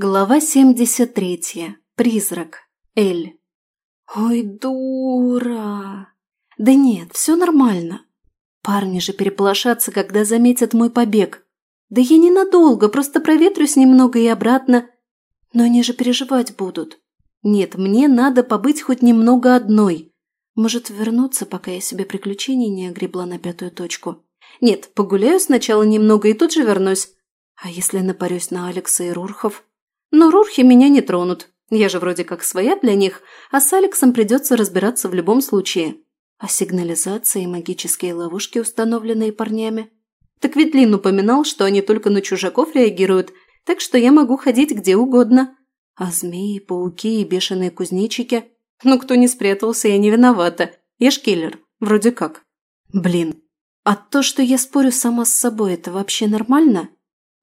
Глава 73. Призрак. Эль. «Ой, дура!» «Да нет, все нормально. Парни же переполошатся, когда заметят мой побег. Да я ненадолго, просто проветрюсь немного и обратно. Но они же переживать будут. Нет, мне надо побыть хоть немного одной. Может, вернуться, пока я себе приключений не огребла на пятую точку. Нет, погуляю сначала немного и тут же вернусь. А если напарюсь на Алекса и Рурхов?» Но Рурхи меня не тронут. Я же вроде как своя для них, а с Алексом придется разбираться в любом случае. А сигнализация и магические ловушки, установленные парнями? Так ведь Лин упоминал, что они только на чужаков реагируют, так что я могу ходить где угодно. А змеи, пауки и бешеные кузнечики? Ну, кто не спрятался, я не виновата. Я ж киллер. Вроде как. Блин. А то, что я спорю сама с собой, это вообще нормально?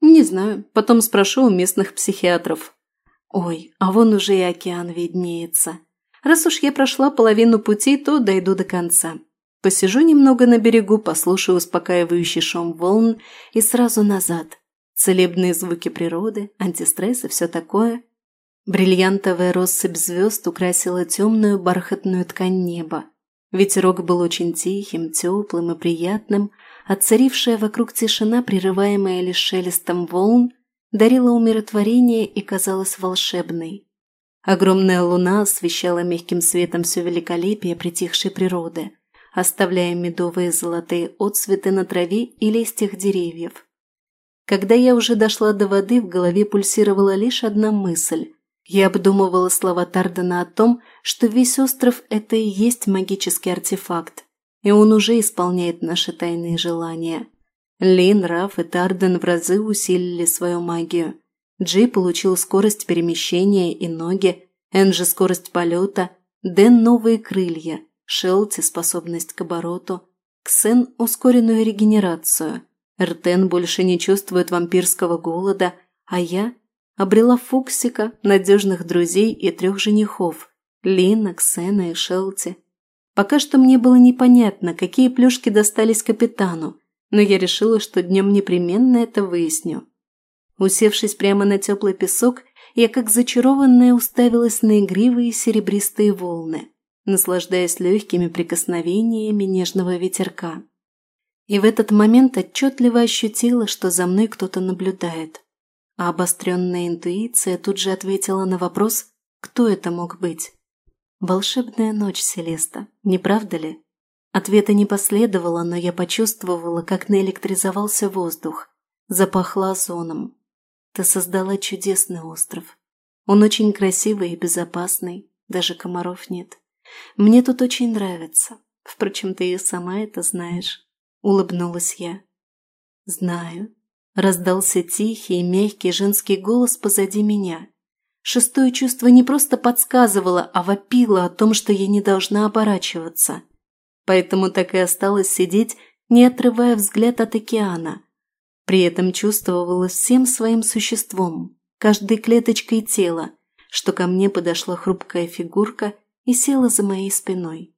Не знаю, потом спрошу у местных психиатров. Ой, а вон уже и океан виднеется. Раз уж я прошла половину пути, то дойду до конца. Посижу немного на берегу, послушаю успокаивающий шум волн и сразу назад. Целебные звуки природы, антистресс и все такое. Бриллиантовая россыпь звезд украсила темную бархатную ткань неба. Ветерок был очень тихим, теплым и приятным – отцарившая вокруг тишина, прерываемая лишь шелестом волн, дарила умиротворение и казалась волшебной. Огромная луна освещала мягким светом все великолепие притихшей природы, оставляя медовые золотые отцветы на траве и листьях деревьев. Когда я уже дошла до воды, в голове пульсировала лишь одна мысль. Я обдумывала слова Тардена о том, что весь остров – это и есть магический артефакт, и он уже исполняет наши тайные желания. Лин, Раф и Тарден в разы усилили свою магию. Джи получил скорость перемещения и ноги, Энджи – скорость полета, Дэн – новые крылья, Шелти – способность к обороту, Ксен – ускоренную регенерацию. Ртен больше не чувствует вампирского голода, а я обрела Фуксика, надежных друзей и трех женихов – Лина, Ксена и Шелти – Пока что мне было непонятно, какие плюшки достались капитану, но я решила, что днем непременно это выясню. Усевшись прямо на теплый песок, я как зачарованная уставилась на игривые серебристые волны, наслаждаясь легкими прикосновениями нежного ветерка. И в этот момент отчетливо ощутила, что за мной кто-то наблюдает. А обостренная интуиция тут же ответила на вопрос, кто это мог быть. волшебная ночь, Селеста, не правда ли? Ответа не последовало, но я почувствовала, как наэлектризовался воздух. Запахло озоном. Ты создала чудесный остров. Он очень красивый и безопасный, даже комаров нет. Мне тут очень нравится. Впрочем, ты и сама это знаешь. Улыбнулась я. Знаю. Раздался тихий, мягкий женский голос позади меня. Шестое чувство не просто подсказывало, а вопило о том, что я не должна оборачиваться. Поэтому так и осталось сидеть, не отрывая взгляд от океана. При этом чувствовала всем своим существом, каждой клеточкой тела, что ко мне подошла хрупкая фигурка и села за моей спиной.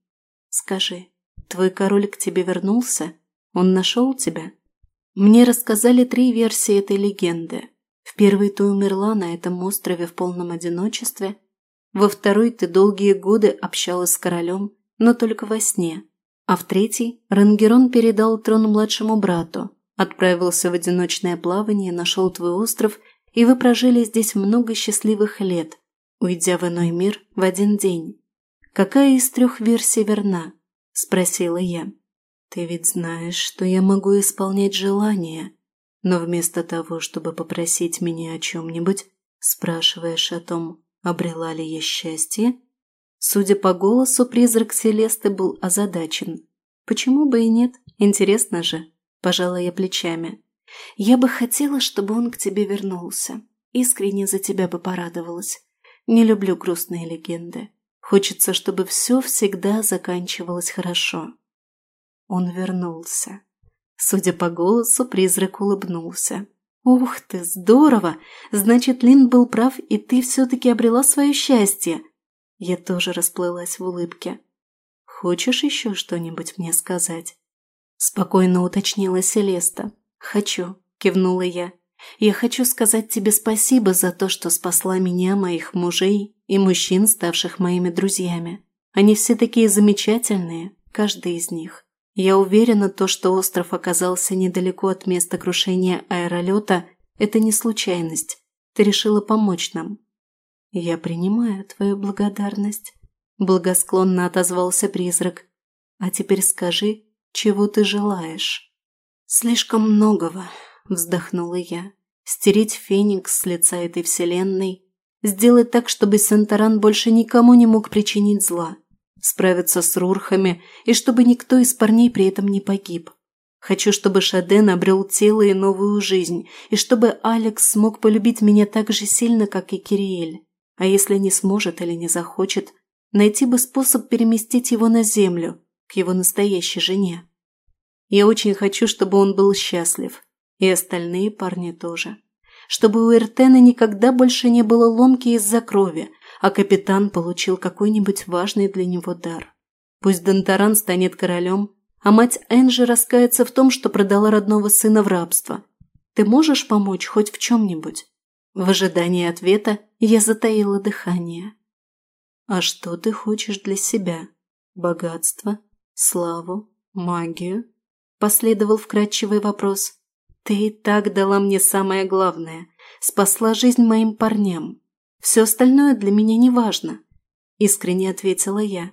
«Скажи, твой король к тебе вернулся? Он нашел тебя?» Мне рассказали три версии этой легенды. Первый ты умерла на этом острове в полном одиночестве. Во второй ты долгие годы общалась с королем, но только во сне. А в третий Рангерон передал трон младшему брату, отправился в одиночное плавание, нашел твой остров, и вы прожили здесь много счастливых лет, уйдя в иной мир в один день. «Какая из трех версий верна?» – спросила я. «Ты ведь знаешь, что я могу исполнять желания», но вместо того, чтобы попросить меня о чем-нибудь, спрашиваешь о том, обрела ли я счастье? Судя по голосу, призрак Селесты был озадачен. Почему бы и нет? Интересно же. Пожала я плечами. Я бы хотела, чтобы он к тебе вернулся. Искренне за тебя бы порадовалась. Не люблю грустные легенды. Хочется, чтобы все всегда заканчивалось хорошо. Он вернулся. Судя по голосу, призрак улыбнулся. «Ух ты, здорово! Значит, Лин был прав, и ты все-таки обрела свое счастье!» Я тоже расплылась в улыбке. «Хочешь еще что-нибудь мне сказать?» Спокойно уточнила Селеста. «Хочу», – кивнула я. «Я хочу сказать тебе спасибо за то, что спасла меня, моих мужей и мужчин, ставших моими друзьями. Они все такие замечательные, каждый из них. Я уверена, то, что остров оказался недалеко от места крушения аэролета, это не случайность. Ты решила помочь нам. Я принимаю твою благодарность. Благосклонно отозвался призрак. А теперь скажи, чего ты желаешь? Слишком многого, вздохнула я. Стереть феникс с лица этой вселенной. Сделать так, чтобы Сентаран больше никому не мог причинить зла справиться с Рурхами и чтобы никто из парней при этом не погиб. Хочу, чтобы Шаден обрел тело и новую жизнь, и чтобы Алекс смог полюбить меня так же сильно, как и Кириэль. А если не сможет или не захочет, найти бы способ переместить его на землю, к его настоящей жене. Я очень хочу, чтобы он был счастлив, и остальные парни тоже. Чтобы у Эртена никогда больше не было ломки из-за крови, а капитан получил какой-нибудь важный для него дар. Пусть Донтаран станет королем, а мать Энжи раскается в том, что продала родного сына в рабство. Ты можешь помочь хоть в чем-нибудь? В ожидании ответа я затаила дыхание. А что ты хочешь для себя? Богатство? Славу? Магию? Последовал вкрадчивый вопрос. Ты и так дала мне Все остальное для меня не важно», – искренне ответила я.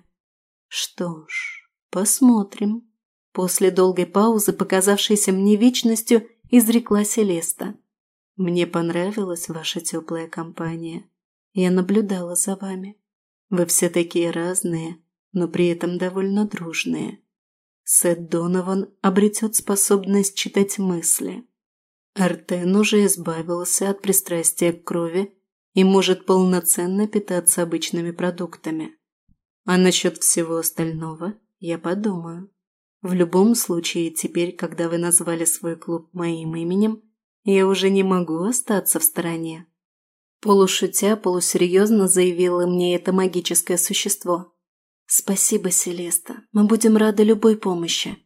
«Что ж, посмотрим». После долгой паузы, показавшейся мне вечностью, изрекла Селеста. «Мне понравилась ваша теплая компания. Я наблюдала за вами. Вы все такие разные, но при этом довольно дружные. Сет Донован обретет способность читать мысли. Артен уже избавился от пристрастия к крови и может полноценно питаться обычными продуктами. А насчет всего остального я подумаю. В любом случае, теперь, когда вы назвали свой клуб моим именем, я уже не могу остаться в стороне. Полушутя, полусерьезно заявило мне это магическое существо. «Спасибо, Селеста, мы будем рады любой помощи».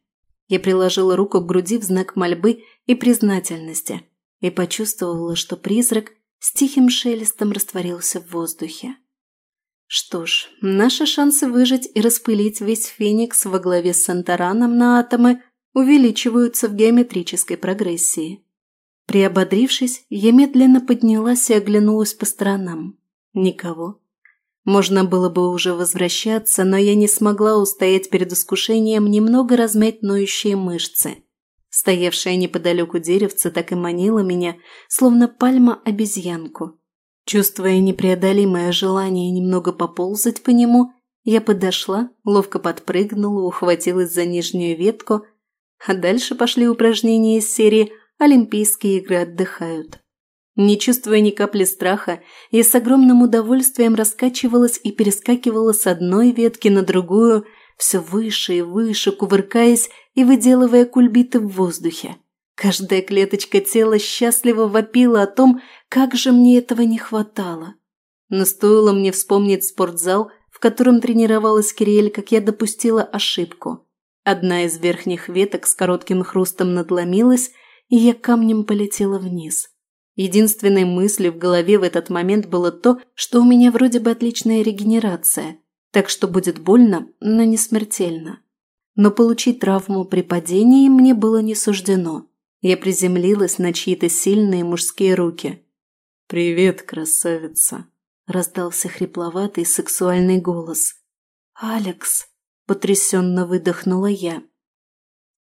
Я приложила руку к груди в знак мольбы и признательности и почувствовала, что призрак Стихим шелестом растворился в воздухе. Что ж, наши шансы выжить и распылить весь Феникс во главе с Сантараном на атомы увеличиваются в геометрической прогрессии. Приободрившись, я медленно поднялась и оглянулась по сторонам. Никого. Можно было бы уже возвращаться, но я не смогла устоять перед искушением немного размять ноющие мышцы – стоявшая неподалеку деревце так и манила меня, словно пальма обезьянку. Чувствуя непреодолимое желание немного поползать по нему, я подошла, ловко подпрыгнула, ухватилась за нижнюю ветку, а дальше пошли упражнения из серии «Олимпийские игры отдыхают». Не чувствуя ни капли страха, я с огромным удовольствием раскачивалась и перескакивала с одной ветки на другую – все выше и выше, кувыркаясь и выделывая кульбиты в воздухе. Каждая клеточка тела счастливо вопила о том, как же мне этого не хватало. Но стоило мне вспомнить спортзал, в котором тренировалась Кириэль, как я допустила ошибку. Одна из верхних веток с коротким хрустом надломилась, и я камнем полетела вниз. Единственной мыслью в голове в этот момент было то, что у меня вроде бы отличная регенерация – так что будет больно, но не смертельно. Но получить травму при падении мне было не суждено. Я приземлилась на чьи-то сильные мужские руки. «Привет, красавица!» – раздался хрипловатый сексуальный голос. «Алекс!» – потрясенно выдохнула я.